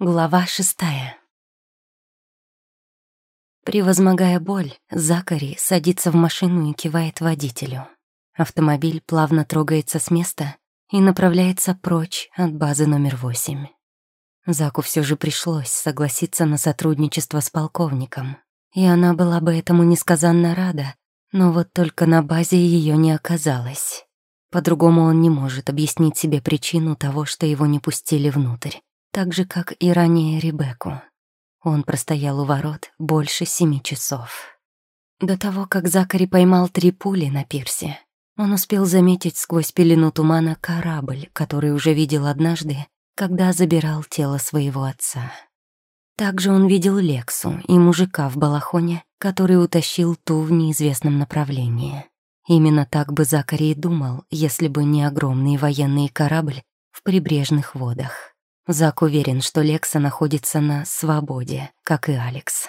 Глава шестая. Превозмогая боль, Закари садится в машину и кивает водителю. Автомобиль плавно трогается с места и направляется прочь от базы номер восемь. Заку все же пришлось согласиться на сотрудничество с полковником, и она была бы этому несказанно рада, но вот только на базе ее не оказалось. По-другому он не может объяснить себе причину того, что его не пустили внутрь так же, как и ранее Ребекку. Он простоял у ворот больше семи часов. До того, как Закари поймал три пули на пирсе, он успел заметить сквозь пелену тумана корабль, который уже видел однажды, когда забирал тело своего отца. Также он видел Лексу и мужика в балахоне, который утащил ту в неизвестном направлении. Именно так бы Закари и думал, если бы не огромный военный корабль в прибрежных водах. Зак уверен, что Лекса находится на свободе, как и Алекс.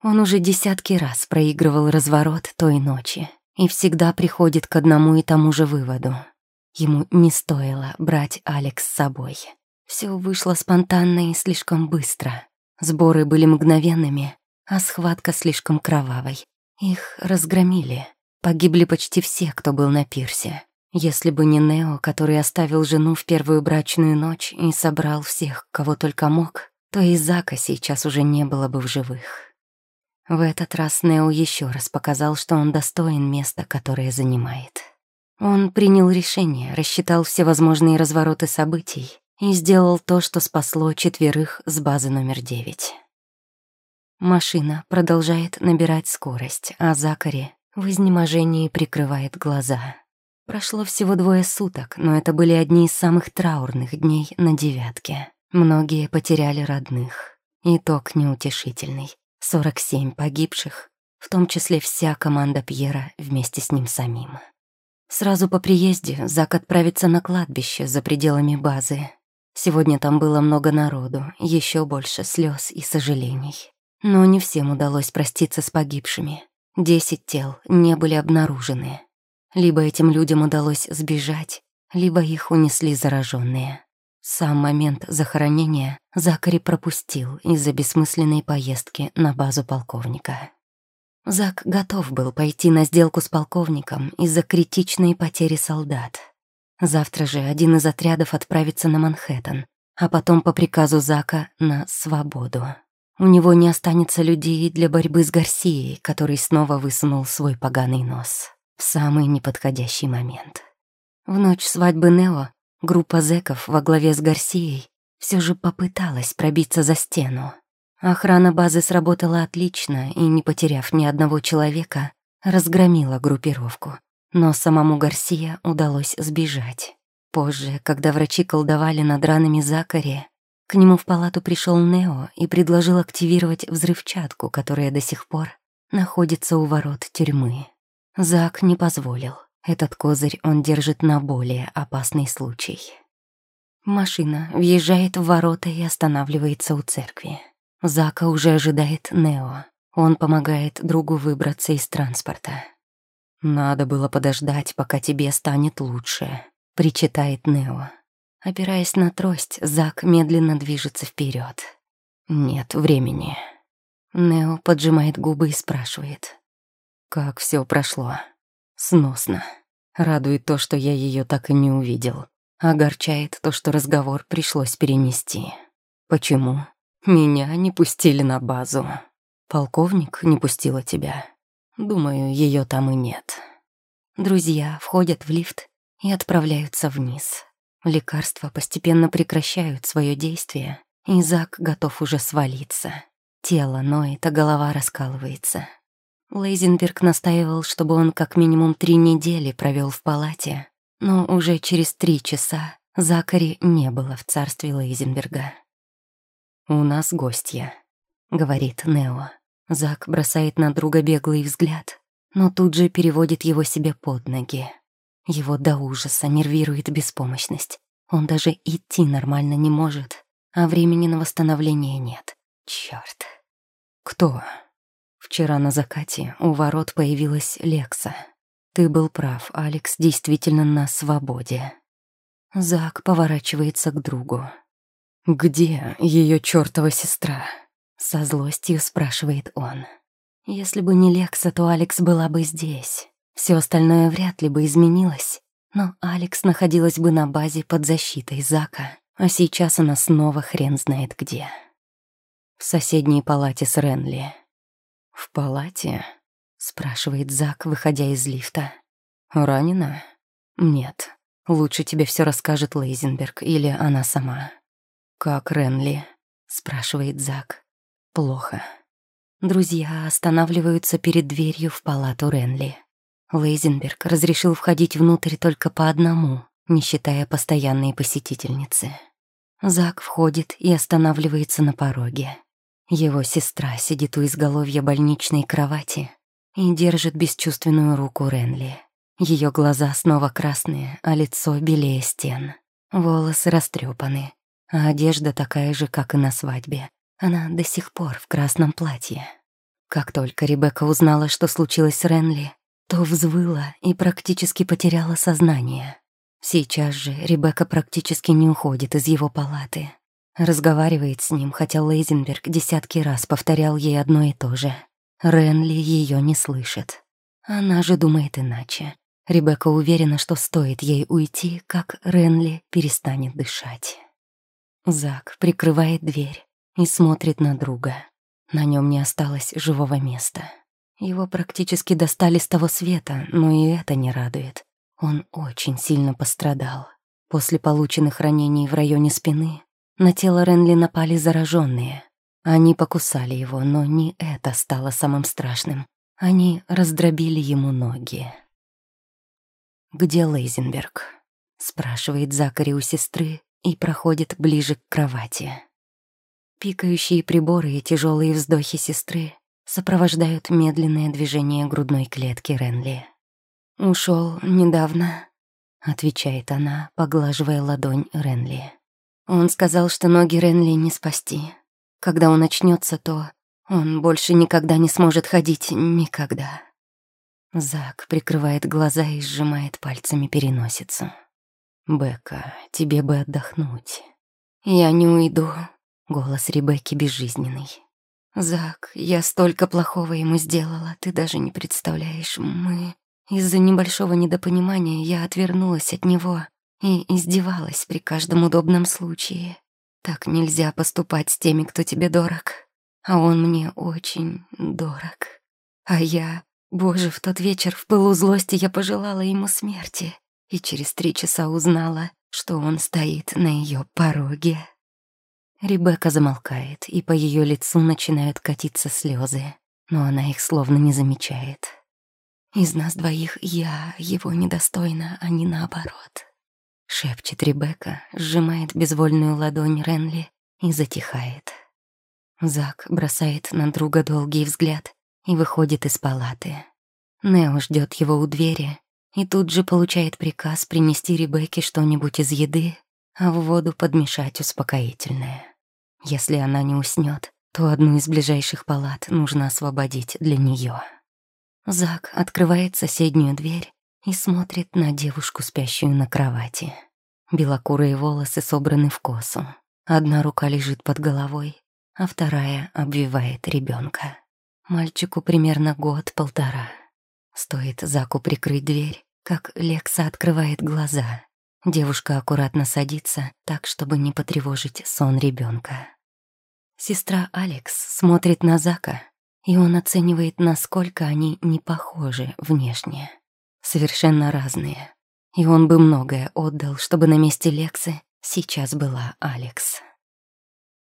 Он уже десятки раз проигрывал разворот той ночи и всегда приходит к одному и тому же выводу. Ему не стоило брать Алекс с собой. Все вышло спонтанно и слишком быстро. Сборы были мгновенными, а схватка слишком кровавой. Их разгромили. Погибли почти все, кто был на пирсе. Если бы не Нео, который оставил жену в первую брачную ночь и собрал всех, кого только мог, то и Зака сейчас уже не было бы в живых. В этот раз Нео еще раз показал, что он достоин места, которое занимает. Он принял решение, рассчитал все возможные развороты событий и сделал то, что спасло четверых с базы номер девять. Машина продолжает набирать скорость, а Закари в изнеможении прикрывает глаза. Прошло всего двое суток, но это были одни из самых траурных дней на девятке. Многие потеряли родных. Итог неутешительный. 47 погибших, в том числе вся команда Пьера вместе с ним самим. Сразу по приезде Зак отправится на кладбище за пределами базы. Сегодня там было много народу, еще больше слез и сожалений. Но не всем удалось проститься с погибшими. Десять тел не были обнаружены. Либо этим людям удалось сбежать, либо их унесли зараженные. Сам момент захоронения Закари пропустил из-за бессмысленной поездки на базу полковника. Зак готов был пойти на сделку с полковником из-за критичной потери солдат. Завтра же один из отрядов отправится на Манхэттен, а потом по приказу Зака на свободу. У него не останется людей для борьбы с Гарсией, который снова высунул свой поганый нос в самый неподходящий момент. В ночь свадьбы Нео группа зэков во главе с Гарсией все же попыталась пробиться за стену. Охрана базы сработала отлично и, не потеряв ни одного человека, разгромила группировку. Но самому Гарсия удалось сбежать. Позже, когда врачи колдовали над ранами Закари, к нему в палату пришел Нео и предложил активировать взрывчатку, которая до сих пор находится у ворот тюрьмы. Зак не позволил. Этот козырь он держит на более опасный случай. Машина въезжает в ворота и останавливается у церкви. Зака уже ожидает Нео. Он помогает другу выбраться из транспорта. «Надо было подождать, пока тебе станет лучше», — причитает Нео. Опираясь на трость, Зак медленно движется вперед. «Нет времени». Нео поджимает губы и спрашивает. Как все прошло. Сносно. Радует то, что я ее так и не увидел. Огорчает то, что разговор пришлось перенести. Почему? Меня не пустили на базу. Полковник не пустила тебя. Думаю, ее там и нет. Друзья входят в лифт и отправляются вниз. Лекарства постепенно прекращают свое действие, и Зак готов уже свалиться. Тело ноет, а голова раскалывается. Лейзенберг настаивал, чтобы он как минимум три недели провел в палате, но уже через три часа Закари не было в царстве Лейзенберга. «У нас гостья», — говорит Нео. Зак бросает на друга беглый взгляд, но тут же переводит его себе под ноги. Его до ужаса нервирует беспомощность. Он даже идти нормально не может, а времени на восстановление нет. Чёрт. «Кто?» Вчера на закате у ворот появилась Лекса. Ты был прав, Алекс действительно на свободе. Зак поворачивается к другу. «Где ее чертова сестра?» — со злостью спрашивает он. Если бы не Лекса, то Алекс была бы здесь. Все остальное вряд ли бы изменилось. Но Алекс находилась бы на базе под защитой Зака, а сейчас она снова хрен знает где. В соседней палате с Ренли. «В палате?» — спрашивает Зак, выходя из лифта. «Ранена?» «Нет. Лучше тебе все расскажет Лейзенберг или она сама». «Как Ренли?» — спрашивает Зак. «Плохо». Друзья останавливаются перед дверью в палату Ренли. Лейзенберг разрешил входить внутрь только по одному, не считая постоянной посетительницы. Зак входит и останавливается на пороге. Его сестра сидит у изголовья больничной кровати и держит бесчувственную руку Ренли. Ее глаза снова красные, а лицо белее стен. Волосы растрепаны, а одежда такая же, как и на свадьбе. Она до сих пор в красном платье. Как только Ребекка узнала, что случилось с Ренли, то взвыла и практически потеряла сознание. Сейчас же Ребекка практически не уходит из его палаты. Разговаривает с ним, хотя Лейзенберг десятки раз повторял ей одно и то же. Ренли ее не слышит. Она же думает иначе. Ребекка уверена, что стоит ей уйти, как Ренли перестанет дышать. Зак прикрывает дверь и смотрит на друга. На нем не осталось живого места. Его практически достали с того света, но и это не радует. Он очень сильно пострадал. После полученных ранений в районе спины на тело Ренли напали зараженные. Они покусали его, но не это стало самым страшным. Они раздробили ему ноги. «Где Лейзенберг?» — спрашивает Закари у сестры и проходит ближе к кровати. Пикающие приборы и тяжелые вздохи сестры сопровождают медленное движение грудной клетки Ренли. Ушел недавно», — отвечает она, поглаживая ладонь Ренли. Он сказал, что ноги Ренли не спасти. Когда он очнется, то он больше никогда не сможет ходить, никогда. Зак прикрывает глаза и сжимает пальцами переносицу. «Бекка, тебе бы отдохнуть». «Я не уйду», Голос Ребекки безжизненный. «Зак, я столько плохого ему сделала, ты даже не представляешь. Мы... Из-за небольшого недопонимания я отвернулась от него и издевалась при каждом удобном случае. Так нельзя поступать с теми, кто тебе дорог. А он мне очень дорог. А я... Боже, в тот вечер в пылу злости я пожелала ему смерти и через три часа узнала, что он стоит на ее пороге. Ребекка замолкает, и по ее лицу начинают катиться слезы, но она их словно не замечает. «Из нас двоих я его недостойна, а не наоборот», — шепчет Ребекка, сжимает безвольную ладонь Ренли и затихает. Зак бросает на друга долгий взгляд и выходит из палаты. Нео ждет его у двери и тут же получает приказ принести Ребекке что-нибудь из еды, а в воду подмешать успокоительное. Если она не уснет, то одну из ближайших палат нужно освободить для нее. Зак открывает соседнюю дверь и смотрит на девушку, спящую на кровати. Белокурые волосы собраны в косу. Одна рука лежит под головой, а вторая обвивает ребенка. Мальчику примерно год-полтора. Стоит Заку прикрыть дверь, как Лекса открывает глаза. Девушка аккуратно садится, так, чтобы не потревожить сон ребенка. Сестра Алекс смотрит на Зака, и он оценивает, насколько они не похожи внешне. Совершенно разные. И он бы многое отдал, чтобы на месте Лексы сейчас была Алекс.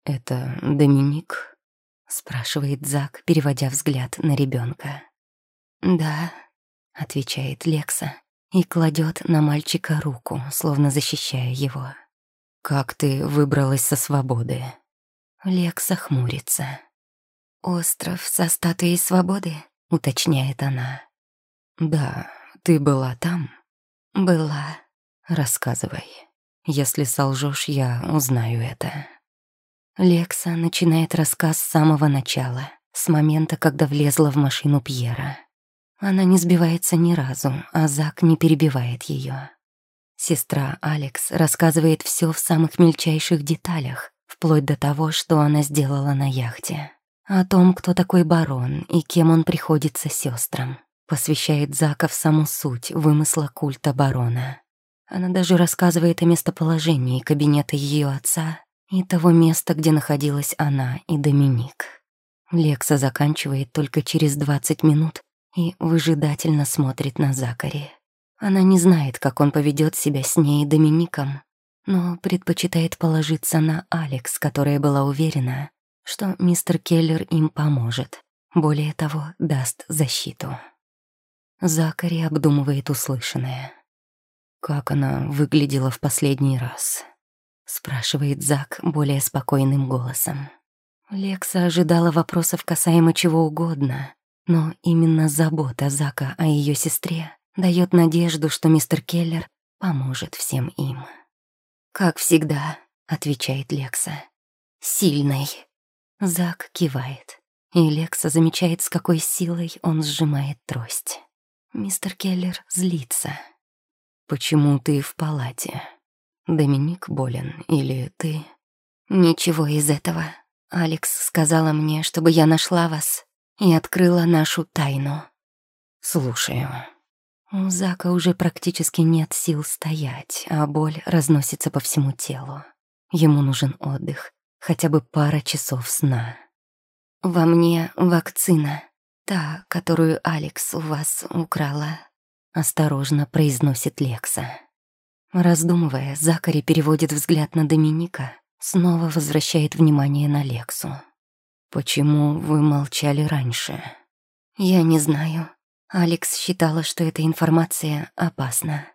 «Это Доминик?» — спрашивает Зак, переводя взгляд на ребенка. «Да», — отвечает Лекса и кладет на мальчика руку, словно защищая его. «Как ты выбралась со свободы?» Лекса хмурится. «Остров со статуей свободы?» — уточняет она. «Да, ты была там?» «Была». «Рассказывай. Если солжешь, я узнаю это». Лекса начинает рассказ с самого начала, с момента, когда влезла в машину Пьера. Она не сбивается ни разу, а Зак не перебивает ее. Сестра Алекс рассказывает все в самых мельчайших деталях, вплоть до того, что она сделала на яхте. О том, кто такой барон и кем он приходится сестрам. Посвящает Зака в саму суть вымысла культа барона. Она даже рассказывает о местоположении кабинета ее отца и того места, где находилась она и Доминик. Лекса заканчивает только через 20 минут и выжидательно смотрит на Закари. Она не знает, как он поведет себя с ней и Домиником, но предпочитает положиться на Алекс, которая была уверена, что мистер Келлер им поможет, более того, даст защиту. Закари обдумывает услышанное. «Как она выглядела в последний раз?» — спрашивает Зак более спокойным голосом. Лекса ожидала вопросов касаемо чего угодно, но именно забота Зака о ее сестре дает надежду, что мистер Келлер поможет всем им. «Как всегда», — отвечает Лекса. «Сильный». Зак кивает, и Лекса замечает, с какой силой он сжимает трость. Мистер Келлер злится. «Почему ты в палате? Доминик болен или ты?» «Ничего из этого. Алекс сказала мне, чтобы я нашла вас и открыла нашу тайну». «Слушаю». У Зака уже практически нет сил стоять, а боль разносится по всему телу. Ему нужен отдых, хотя бы пара часов сна. «Во мне вакцина, та, которую Алекс у вас украла», — осторожно произносит Лекса. Раздумывая, Закари переводит взгляд на Доминика, снова возвращает внимание на Лексу. «Почему вы молчали раньше?» «Я не знаю. Алекс считала, что эта информация опасна.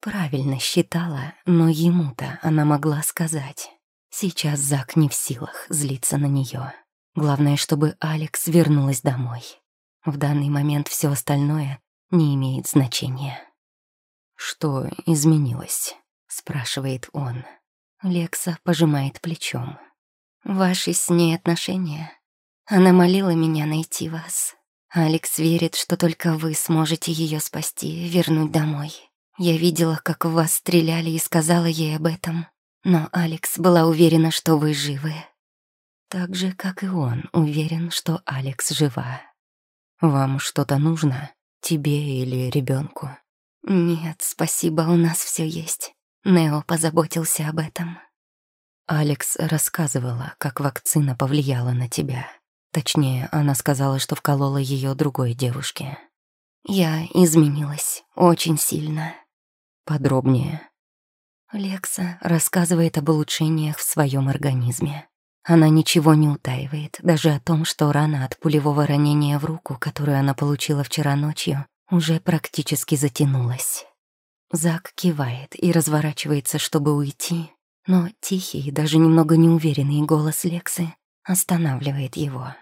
Правильно считала, но ему-то она могла сказать. Сейчас Зак не в силах злиться на нее. Главное, чтобы Алекс вернулась домой. В данный момент все остальное не имеет значения. «Что изменилось?» — спрашивает он. Лекса пожимает плечом. «Ваши с ней отношения. Она молила меня найти вас. Алекс верит, что только вы сможете ее спасти, вернуть домой. Я видела, как в вас стреляли и сказала ей об этом. Но Алекс была уверена, что вы живы. Так же, как и он, уверен, что Алекс жива. Вам что-то нужно? Тебе или ребенку? Нет, спасибо, у нас все есть. Нео позаботился об этом. Алекс рассказывала, как вакцина повлияла на тебя. Точнее, она сказала, что вколола ее другой девушке. Я изменилась очень сильно. Подробнее. Лекса рассказывает об улучшениях в своем организме. Она ничего не утаивает, даже о том, что рана от пулевого ранения в руку, которую она получила вчера ночью, уже практически затянулась. Зак кивает и разворачивается, чтобы уйти, но тихий, даже немного неуверенный голос Лексы останавливает его.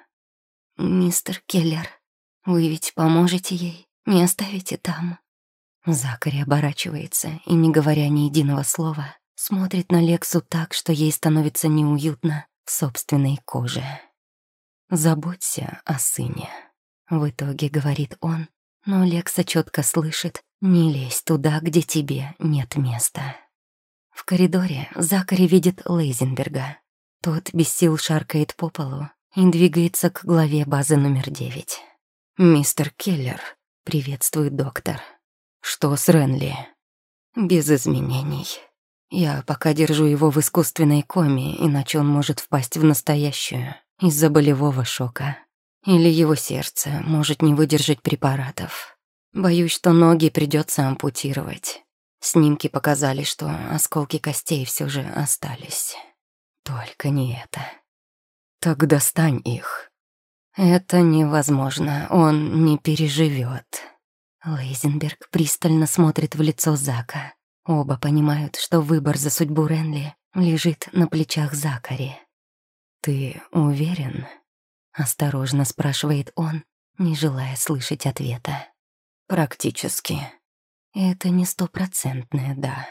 «Мистер Келлер, вы ведь поможете ей, не оставите там?» Закари оборачивается и, не говоря ни единого слова, смотрит на Лексу так, что ей становится неуютно в собственной коже. «Заботься о сыне», — в итоге говорит он, но Лекса четко слышит «не лезь туда, где тебе нет места». В коридоре Закари видит Лейзенберга. Тот без сил шаркает по полу и двигается к главе базы номер девять. «Мистер Келлер», — приветствует доктор. «Что с Ренли?» «Без изменений», я пока держу его в искусственной коме, иначе он может впасть в настоящую из-за болевого шока. Или его сердце может не выдержать препаратов. Боюсь, что ноги придется ампутировать. Снимки показали, что осколки костей все же остались. Только не это. Так достань их. Это невозможно, он не переживет. Лейзенберг пристально смотрит в лицо Зака. Оба понимают, что выбор за судьбу Ренли лежит на плечах Закари. «Ты уверен?» — осторожно спрашивает он, не желая слышать ответа. «Практически. Это не стопроцентное «да».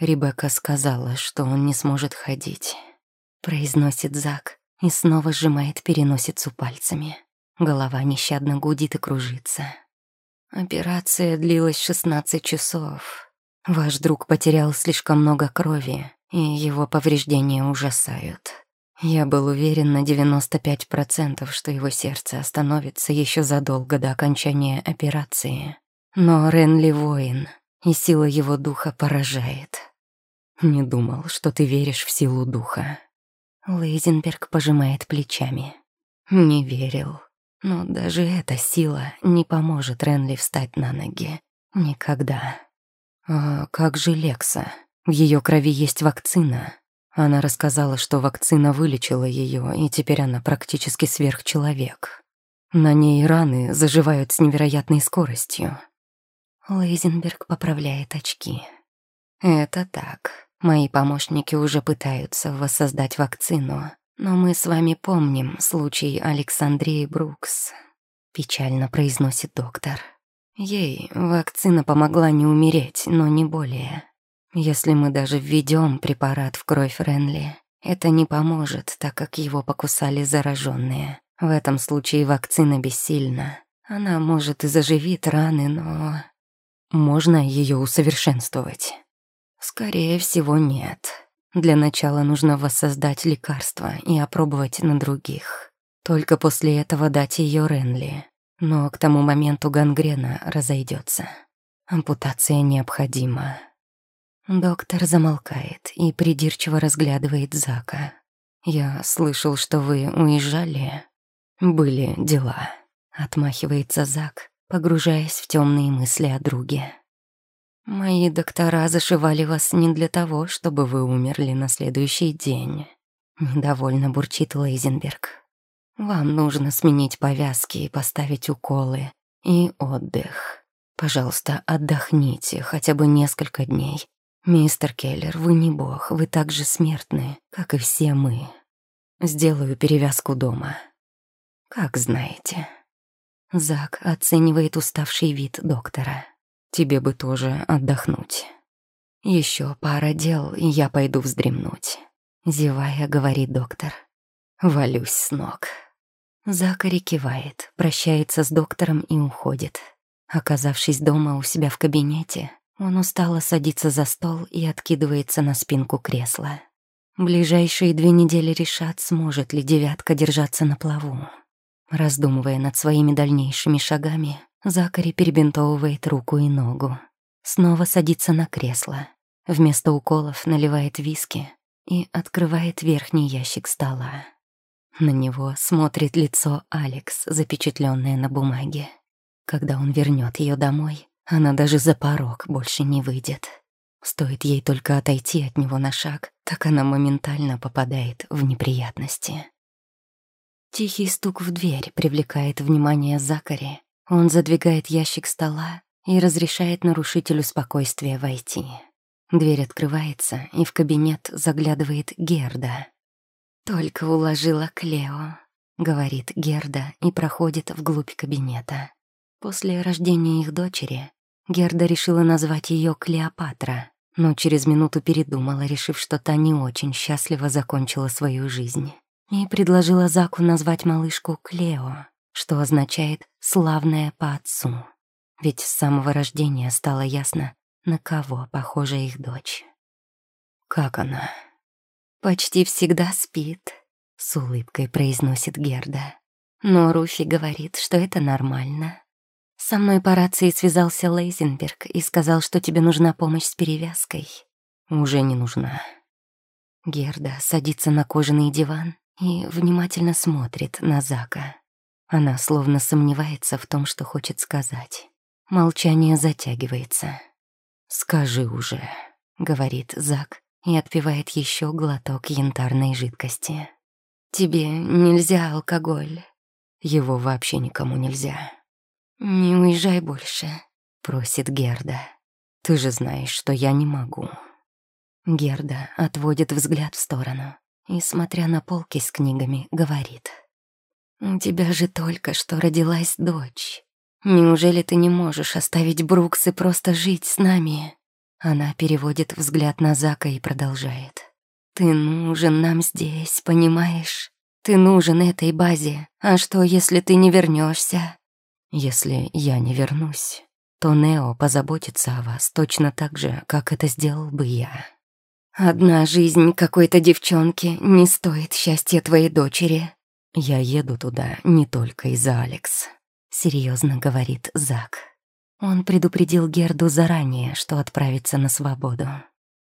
Ребекка сказала, что он не сможет ходить. Произносит Зак и снова сжимает переносицу пальцами. Голова нещадно гудит и кружится. Операция длилась 16 часов. Ваш друг потерял слишком много крови, и его повреждения ужасают. Я был уверен на 95%, что его сердце остановится еще задолго до окончания операции. Но Ренли воин, и сила его духа поражает. Не думал, что ты веришь в силу духа. Лейзенберг пожимает плечами. Не верил. Но даже эта сила не поможет Ренли встать на ноги. Никогда. А как же Лекса? В ее крови есть вакцина. Она рассказала, что вакцина вылечила ее, и теперь она практически сверхчеловек. На ней раны заживают с невероятной скоростью. Лейзенберг поправляет очки. Это так. Мои помощники уже пытаются воссоздать вакцину, но мы с вами помним случай Александрии Брукс. Печально произносит доктор. Ей вакцина помогла не умереть, но не более. Если мы даже введем препарат в кровь Ренли, это не поможет, так как его покусали зараженные. В этом случае вакцина бессильна. Она, может, и заживит раны, но... Можно ее усовершенствовать? Скорее всего, нет. Для начала нужно воссоздать лекарство и опробовать на других. Только после этого дать ее Ренли. Но к тому моменту гангрена разойдется. Ампутация необходима. Доктор замолкает и придирчиво разглядывает Зака. «Я слышал, что вы уезжали. Были дела», — отмахивается Зак, погружаясь в темные мысли о друге. «Мои доктора зашивали вас не для того, чтобы вы умерли на следующий день», — недовольно бурчит Лейзенберг. «Вам нужно сменить повязки и поставить уколы. И отдых. Пожалуйста, отдохните хотя бы несколько дней. Мистер Келлер, вы не бог, вы так же смертны, как и все мы. Сделаю перевязку дома. Как знаете». Зак оценивает уставший вид доктора. Тебе бы тоже отдохнуть. Еще пара дел, и я пойду вздремнуть. Зевая, говорит доктор. Валюсь с ног. Закари кивает, прощается с доктором и уходит. Оказавшись дома у себя в кабинете, он устало садится за стол и откидывается на спинку кресла. Ближайшие две недели решат, сможет ли девятка держаться на плаву. Раздумывая над своими дальнейшими шагами, Закари перебинтовывает руку и ногу. Снова садится на кресло. Вместо уколов наливает виски и открывает верхний ящик стола. На него смотрит лицо Алекс, запечатленное на бумаге. Когда он вернет ее домой, она даже за порог больше не выйдет. Стоит ей только отойти от него на шаг, так она моментально попадает в неприятности. Тихий стук в дверь привлекает внимание Закари, он задвигает ящик стола и разрешает нарушителю спокойствия войти. Дверь открывается, и в кабинет заглядывает Герда. «Только уложила Клео», — говорит Герда и проходит вглубь кабинета. После рождения их дочери Герда решила назвать ее Клеопатра, но через минуту передумала, решив, что та не очень счастливо закончила свою жизнь, и предложила Заку назвать малышку Клео что означает «славная по отцу». Ведь с самого рождения стало ясно, на кого похожа их дочь. «Как она?» «Почти всегда спит», — с улыбкой произносит Герда. Но Руфи говорит, что это нормально. Со мной по рации связался Лейзенберг и сказал, что тебе нужна помощь с перевязкой. Уже не нужна. Герда садится на кожаный диван и внимательно смотрит на Зака. Она словно сомневается в том, что хочет сказать. Молчание затягивается. «Скажи уже», — говорит Зак и отпивает еще глоток янтарной жидкости. «Тебе нельзя алкоголь». Его вообще никому нельзя. «Не уезжай больше», — просит Герда. «Ты же знаешь, что я не могу». Герда отводит взгляд в сторону и, смотря на полки с книгами, говорит — у тебя же только что родилась дочь. Неужели ты не можешь оставить Брукс и просто жить с нами?» Она переводит взгляд на Зака и продолжает. «Ты нужен нам здесь, понимаешь? Ты нужен этой базе. А что, если ты не вернешься? «Если я не вернусь, то Нео позаботится о вас точно так же, как это сделал бы я». Одна жизнь какой-то девчонки не стоит счастья твоей дочери. Я еду туда не только из-за Алекс, серьезно говорит Зак. Он предупредил Герду заранее, что отправится на свободу.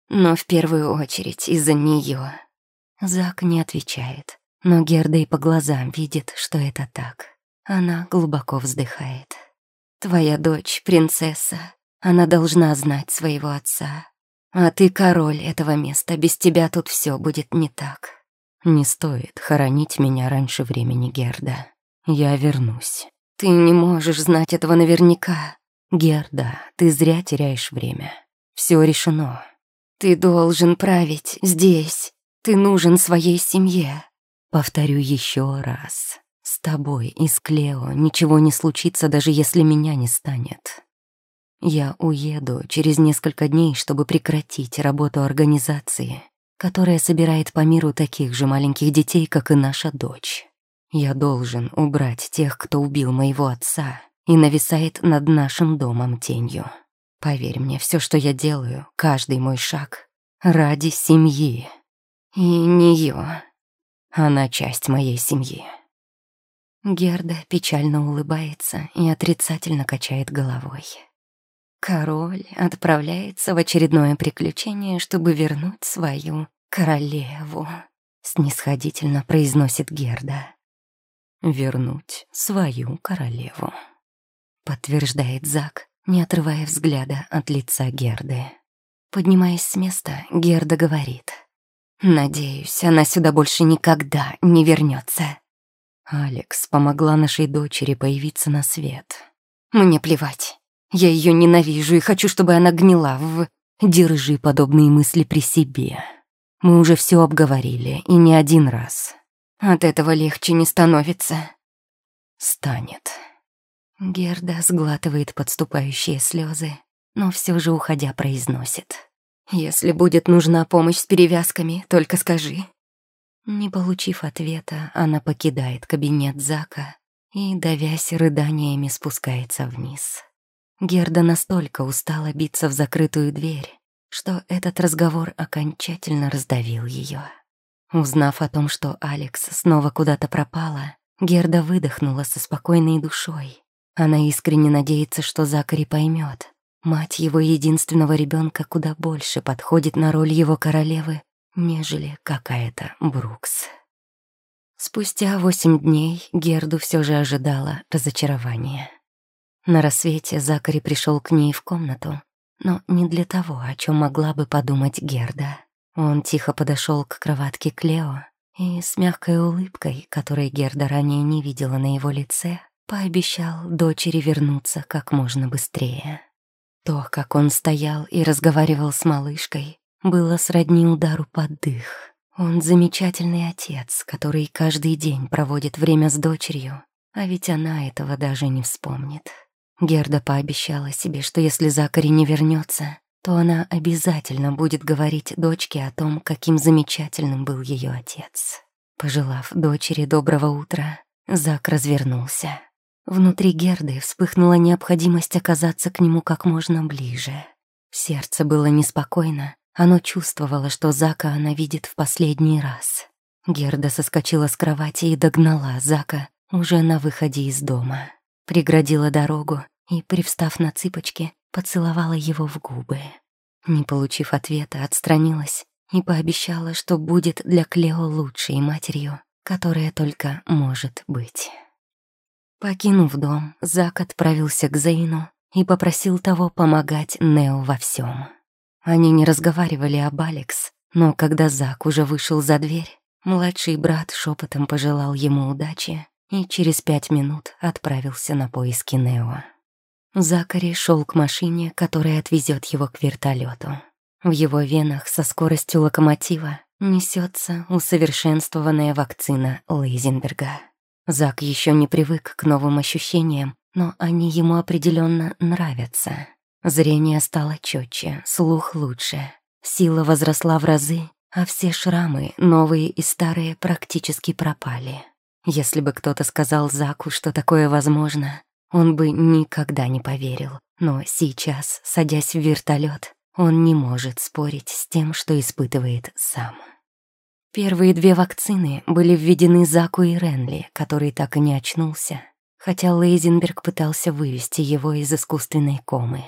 Но в первую очередь из-за нее. Зак не отвечает, но Герда и по глазам видит, что это так. Она глубоко вздыхает. «Твоя дочь — принцесса. Она должна знать своего отца. А ты король этого места. Без тебя тут все будет не так». «Не стоит хоронить меня раньше времени, Герда. Я вернусь». «Ты не можешь знать этого наверняка». «Герда, ты зря теряешь время. Все решено». «Ты должен править здесь. Ты нужен своей семье». Повторю еще раз. С тобой и с Клео ничего не случится, даже если меня не станет. Я уеду через несколько дней, чтобы прекратить работу организации, которая собирает по миру таких же маленьких детей, как и наша дочь. Я должен убрать тех, кто убил моего отца и нависает над нашим домом тенью. Поверь мне, все, что я делаю, каждый мой шаг — ради семьи. И нее. Она часть моей семьи. Герда печально улыбается и отрицательно качает головой. Король отправляется в очередное приключение, чтобы вернуть свою королеву, снисходительно произносит Герда. Вернуть свою королеву, подтверждает Зак, не отрывая взгляда от лица Герды. Поднимаясь с места, Герда говорит. «Надеюсь, она сюда больше никогда не вернется. Алекс помогла нашей дочери появиться на свет. Мне плевать. Я ее ненавижу и хочу, чтобы она гнила в... Держи подобные мысли при себе. Мы уже все обговорили, и не один раз. От этого легче не становится. Станет. Герда сглатывает подступающие слезы, но все же, уходя, произносит. «Если будет нужна помощь с перевязками, только скажи. Не получив ответа, она покидает кабинет Зака и, давясь рыданиями, спускается вниз. Герда настолько устала биться в закрытую дверь, что этот разговор окончательно раздавил ее. Узнав о том, что Алекс снова куда-то пропала, Герда выдохнула со спокойной душой. Она искренне надеется, что Закари поймет. Мать его единственного ребенка куда больше подходит на роль его королевы, нежели какая-то Брукс. Спустя восемь дней Герду все же ожидала разочарование. На рассвете Закари пришел к ней в комнату, но не для того, о чем могла бы подумать Герда. Он тихо подошел к кроватке Клео и с мягкой улыбкой, которой Герда ранее не видела на его лице, пообещал дочери вернуться как можно быстрее. То, как он стоял и разговаривал с малышкой, было сродни удару под дых. Он замечательный отец, который каждый день проводит время с дочерью, а ведь она этого даже не вспомнит. Герда пообещала себе, что если Закари не вернется, то она обязательно будет говорить дочке о том, каким замечательным был ее отец. Пожелав дочери доброго утра, Зак развернулся. Внутри Герды вспыхнула необходимость оказаться к нему как можно ближе. Сердце было неспокойно, оно чувствовало, что Зака она видит в последний раз. Герда соскочила с кровати и догнала Зака уже на выходе из дома. Преградила дорогу и, привстав на цыпочки, поцеловала его в губы. Не получив ответа, отстранилась и пообещала, что будет для Клео лучшей матерью, которая только может быть. Покинув дом, Зак отправился к Зейну и попросил того помогать Нео во всем. Они не разговаривали об Алекс, но когда Зак уже вышел за дверь, младший брат шепотом пожелал ему удачи и через пять минут отправился на поиски Нео. Закари шел к машине, которая отвезет его к вертолету. В его венах со скоростью локомотива несется усовершенствованная вакцина Лейзенберга. Зак еще не привык к новым ощущениям, но они ему определенно нравятся. Зрение стало четче, слух лучше. Сила возросла в разы, а все шрамы, новые и старые, практически пропали. Если бы кто-то сказал Заку, что такое возможно, он бы никогда не поверил. Но сейчас, садясь в вертолет, Он не может спорить с тем, что испытывает сам. Первые две вакцины были введены Заку и Ренли, который так и не очнулся, хотя Лейзенберг пытался вывести его из искусственной комы.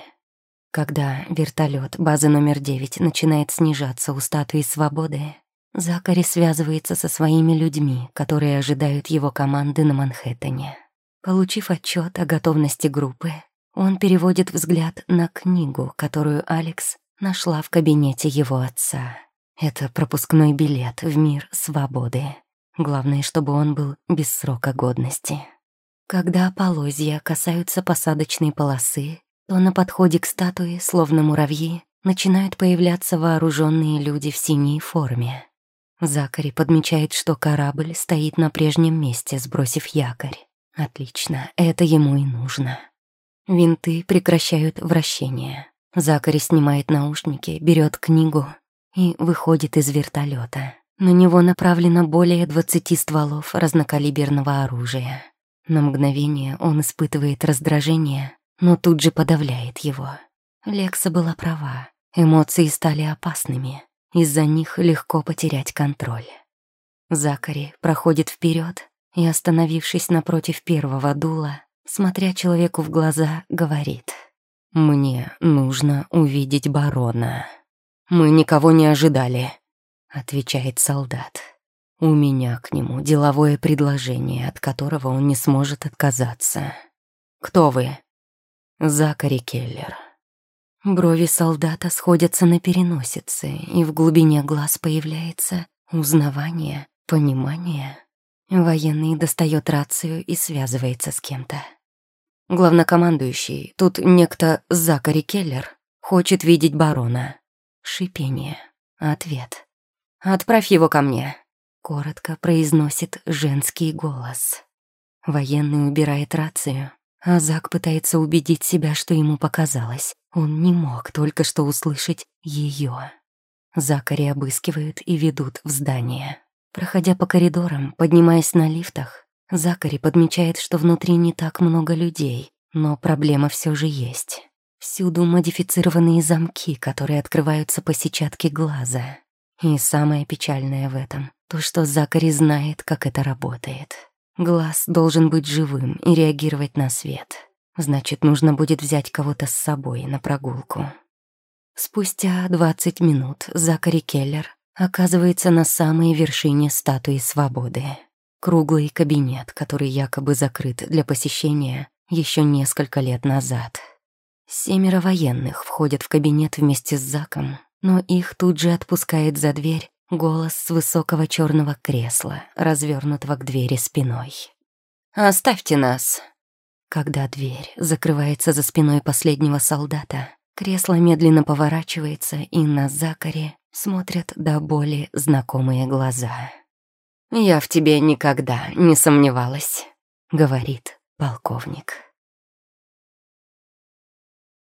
Когда вертолет базы номер 9 начинает снижаться у статуи свободы, Закари связывается со своими людьми, которые ожидают его команды на Манхэттене. Получив отчет о готовности группы, он переводит взгляд на книгу, которую Алекс нашла в кабинете его отца. Это пропускной билет в мир свободы. Главное, чтобы он был без срока годности. Когда полозья касаются посадочной полосы, то на подходе к статуе, словно муравьи, начинают появляться вооруженные люди в синей форме. Закари подмечает, что корабль стоит на прежнем месте, сбросив якорь. Отлично, это ему и нужно. Винты прекращают вращение. Закари снимает наушники, берет книгу и выходит из вертолета. На него направлено более двадцати стволов разнокалиберного оружия. На мгновение он испытывает раздражение, но тут же подавляет его. Лекса была права. Эмоции стали опасными. Из-за них легко потерять контроль. Закари проходит вперед и, остановившись напротив первого дула, смотря человеку в глаза, говорит «Мне нужно увидеть барона». «Мы никого не ожидали», — отвечает солдат. «У меня к нему деловое предложение, от которого он не сможет отказаться». «Кто вы?» «Закари Келлер». Брови солдата сходятся на переносице, и в глубине глаз появляется узнавание, понимание. Военный достает рацию и связывается с кем-то. Главнокомандующий, тут некто Закари Келлер, хочет видеть барона. Шипение. Ответ. «Отправь его ко мне», — коротко произносит женский голос. Военный убирает рацию, а Зак пытается убедить себя, что ему показалось. Он не мог только что услышать ее. Закари обыскивают и ведут в здание. Проходя по коридорам, поднимаясь на лифтах, Закари подмечает, что внутри не так много людей, но проблема все же есть. Всюду модифицированные замки, которые открываются по сетчатке глаза. И самое печальное в этом — то, что Закари знает, как это работает. Глаз должен быть живым и реагировать на свет. Значит, нужно будет взять кого-то с собой на прогулку. Спустя 20 минут Закари Келлер оказывается на самой вершине статуи свободы. Круглый кабинет, который якобы закрыт для посещения еще несколько лет назад. Семеро военных входят в кабинет вместе с Заком, но их тут же отпускает за дверь голос с высокого черного кресла, развернутого к двери спиной. «Оставьте нас!» Когда дверь закрывается за спиной последнего солдата, кресло медленно поворачивается, и на Закаре смотрят до боли знакомые глаза. «Я в тебе никогда не сомневалась», — говорит полковник.